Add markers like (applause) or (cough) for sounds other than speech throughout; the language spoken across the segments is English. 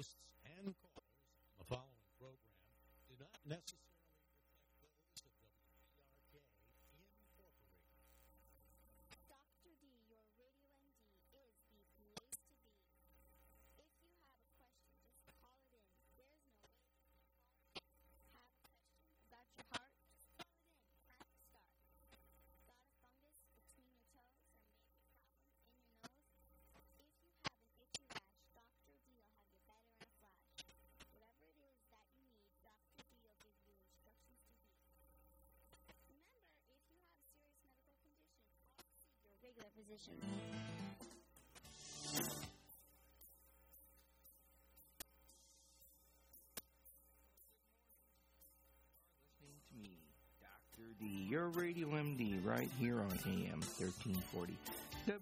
hosts and callers on the following program do not necessarily position. Dr. D, your Radio MD, right here on AM 1340. W-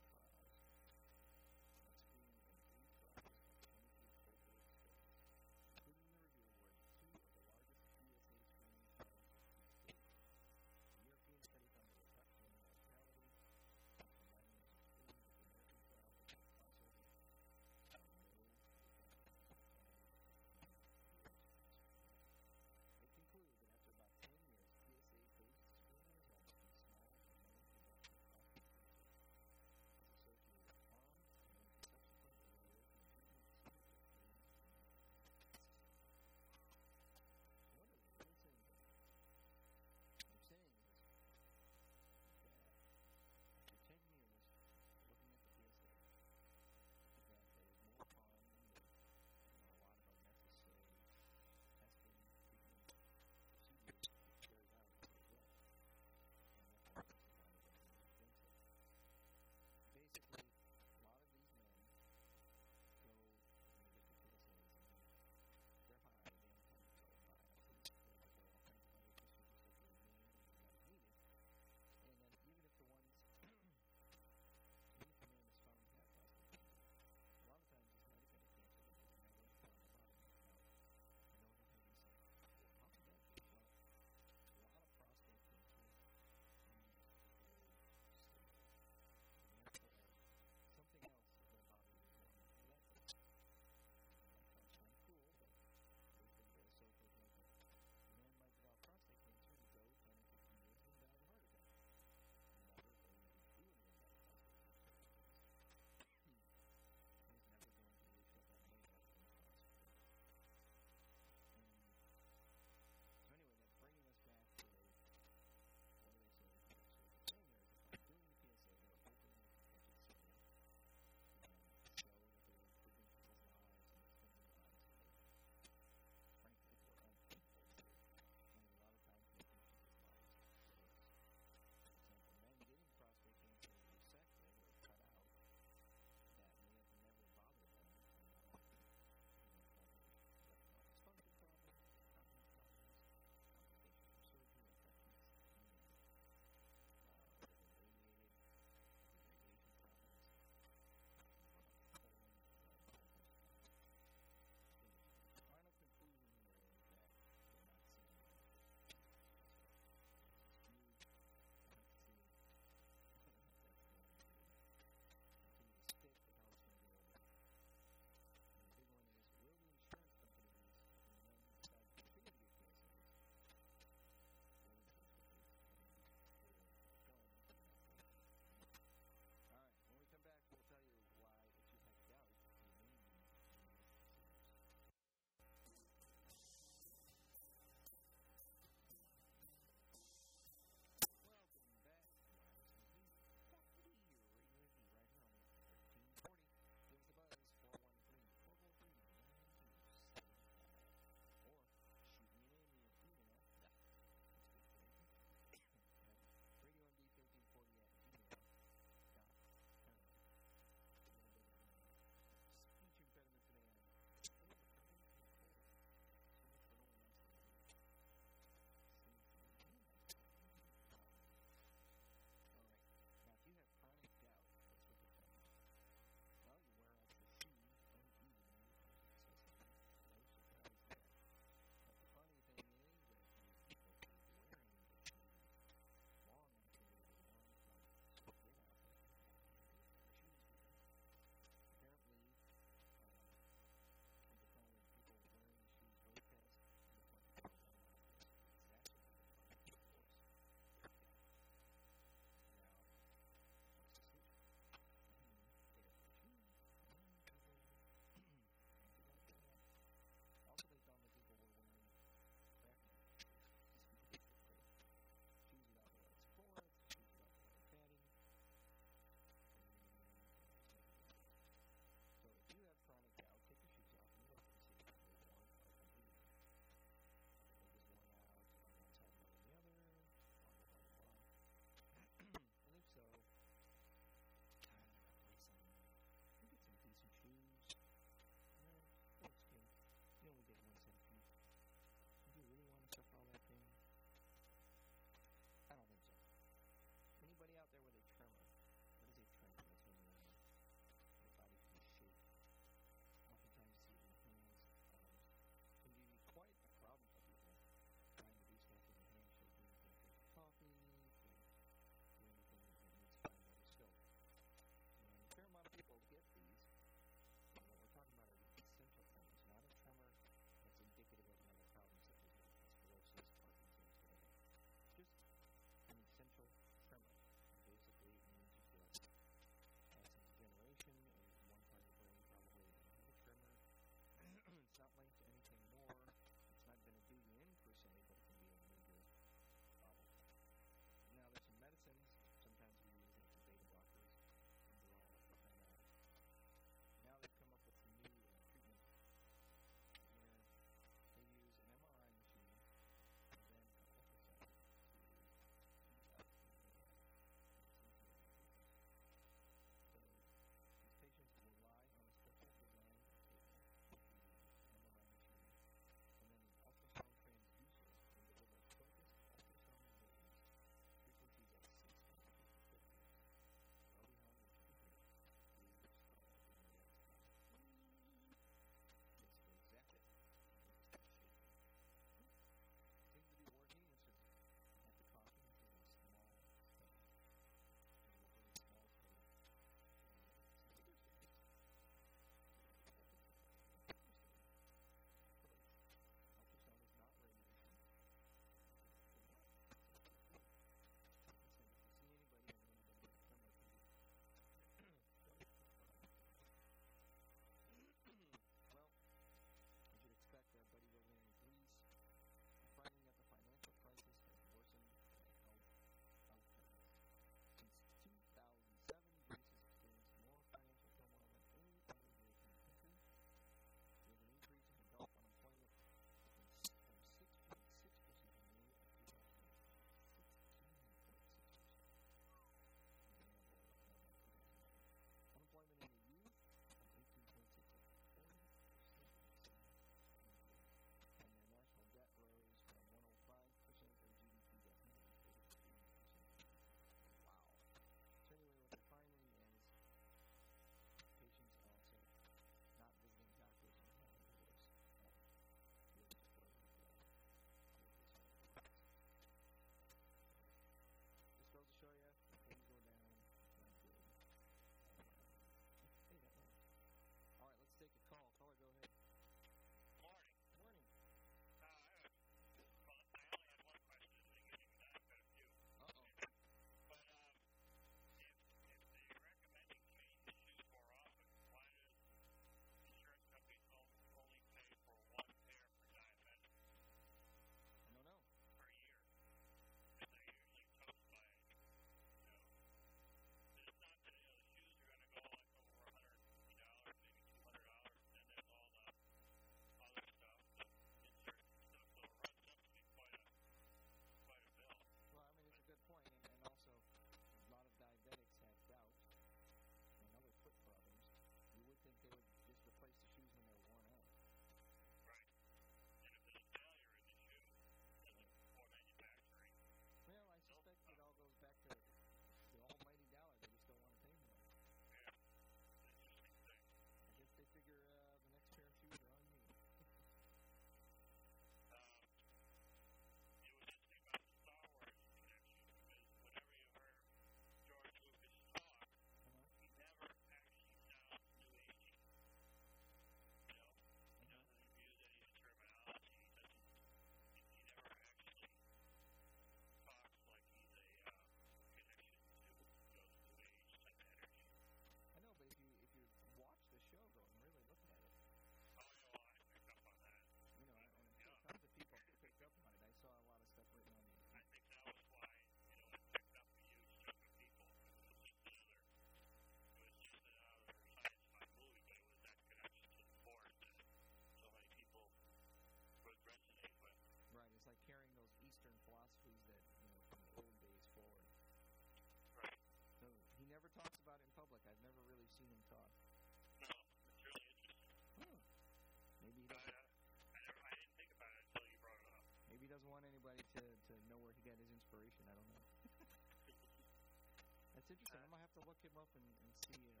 interesting. I'm gonna have to look him up and, and see uh,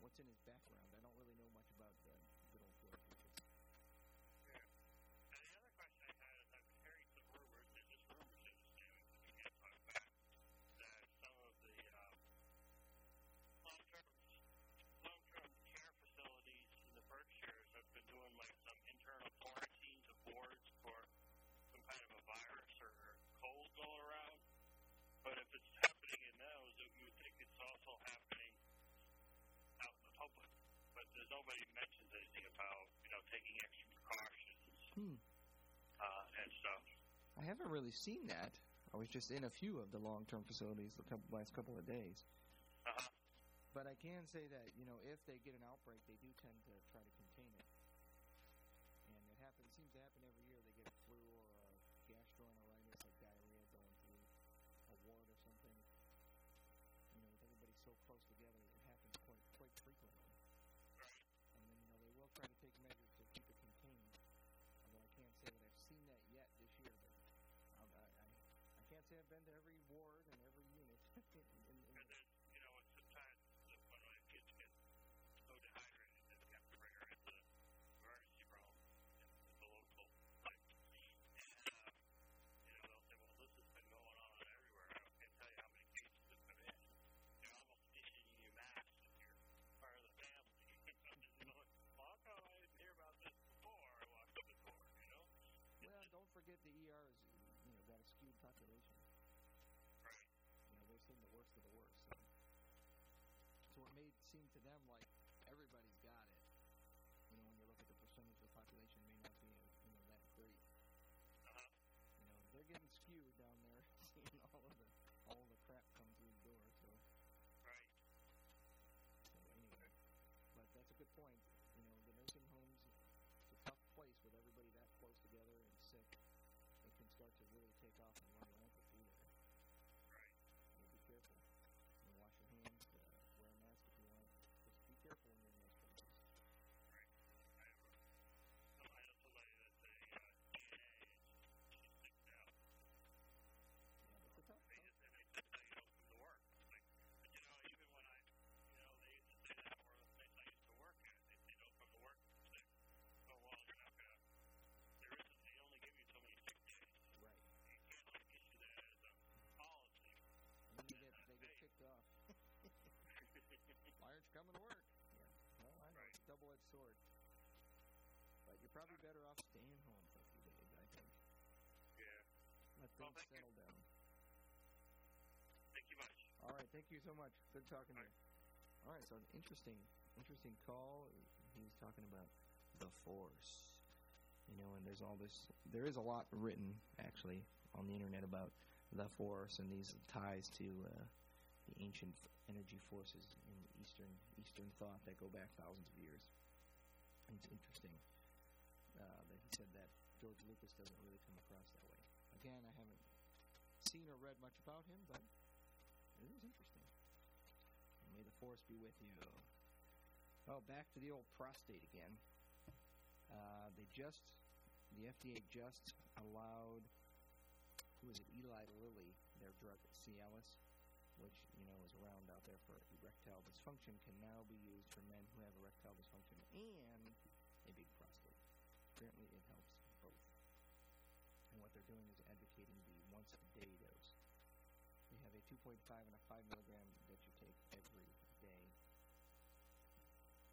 what's in his background. I don't really know much about uh, haven't really seen that. I was just in a few of the long-term facilities the couple, last couple of days. Uh-huh. But I can say that you know if they get an outbreak, they do tend to try to I've been to every ward and every unit. in, in, in And then, you know, it's sometimes when my kids get so dehydrated that we have to bring her into the emergency room at the local site. And, uh, you know, they'll say, well, this has been going on everywhere. I can't tell you how many cases have come in. They're almost issuing you masks if you're part of the family. well, how come I didn't hear about this before I walked in the door, you know? Well, don't forget the ER is you know got a skewed population. May seem to them like probably better off staying home for a few days. I think. yeah. Let Well, things thank you. settle down. Thank you much. All right. Thank you so much. Good talking to you. All right. So an interesting, interesting call. He was talking about the force. You know, and there's all this. There is a lot written actually on the internet about the force and these ties to uh, the ancient energy forces in Eastern Eastern thought that go back thousands of years. And it's interesting said that George Lucas doesn't really come across that way. Again, I haven't seen or read much about him, but it is interesting. May the force be with you. Oh, back to the old prostate again. Uh, they just, the FDA just allowed, who is it, Eli Lilly, their drug Cialis, which you know is around out there for erectile dysfunction, can now be used for men who have erectile dysfunction and a big. Apparently, it helps both. And what they're doing is advocating the once a day dose. They have a 2.5 and a 5 milligram that you take every day.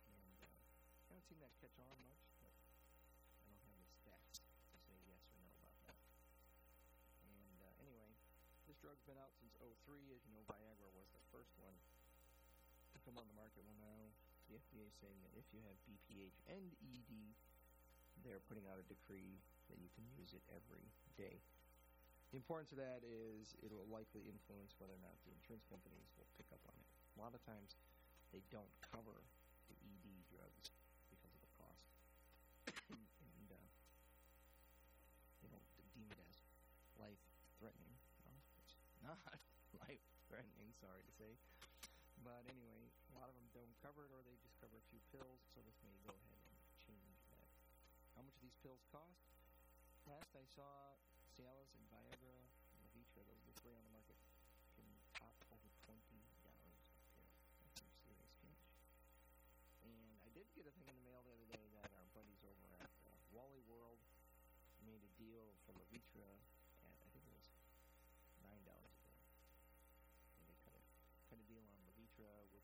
And uh, I haven't seen that catch on much, but I don't have the stats to say yes or no about that. And uh, anyway, this drug's been out since 03. As you know, Viagra was the first one to come on the market. Well, now the FDA is saying that if you have BPH and ED, they're putting out a decree that you can use it every day. The importance of that is it will likely influence whether or not the insurance companies will pick up on it. A lot of times they don't cover the ED drugs because of the cost. and uh, they don't deem it as life threatening. Well, it's not (laughs) life threatening, sorry to say. But anyway, a lot of them don't cover it or they just cover a few pills, so this may go ahead these pills cost. Last I saw, Cialis and Viagra, with each those, the three on the market, can top over twenty dollars. That's some serious cash. And I did get a thing in the mail the other day that our buddies over at uh, Wally World made a deal for Levitra at I think it was nine dollars a pill. And they cut a cut a deal on Levitra with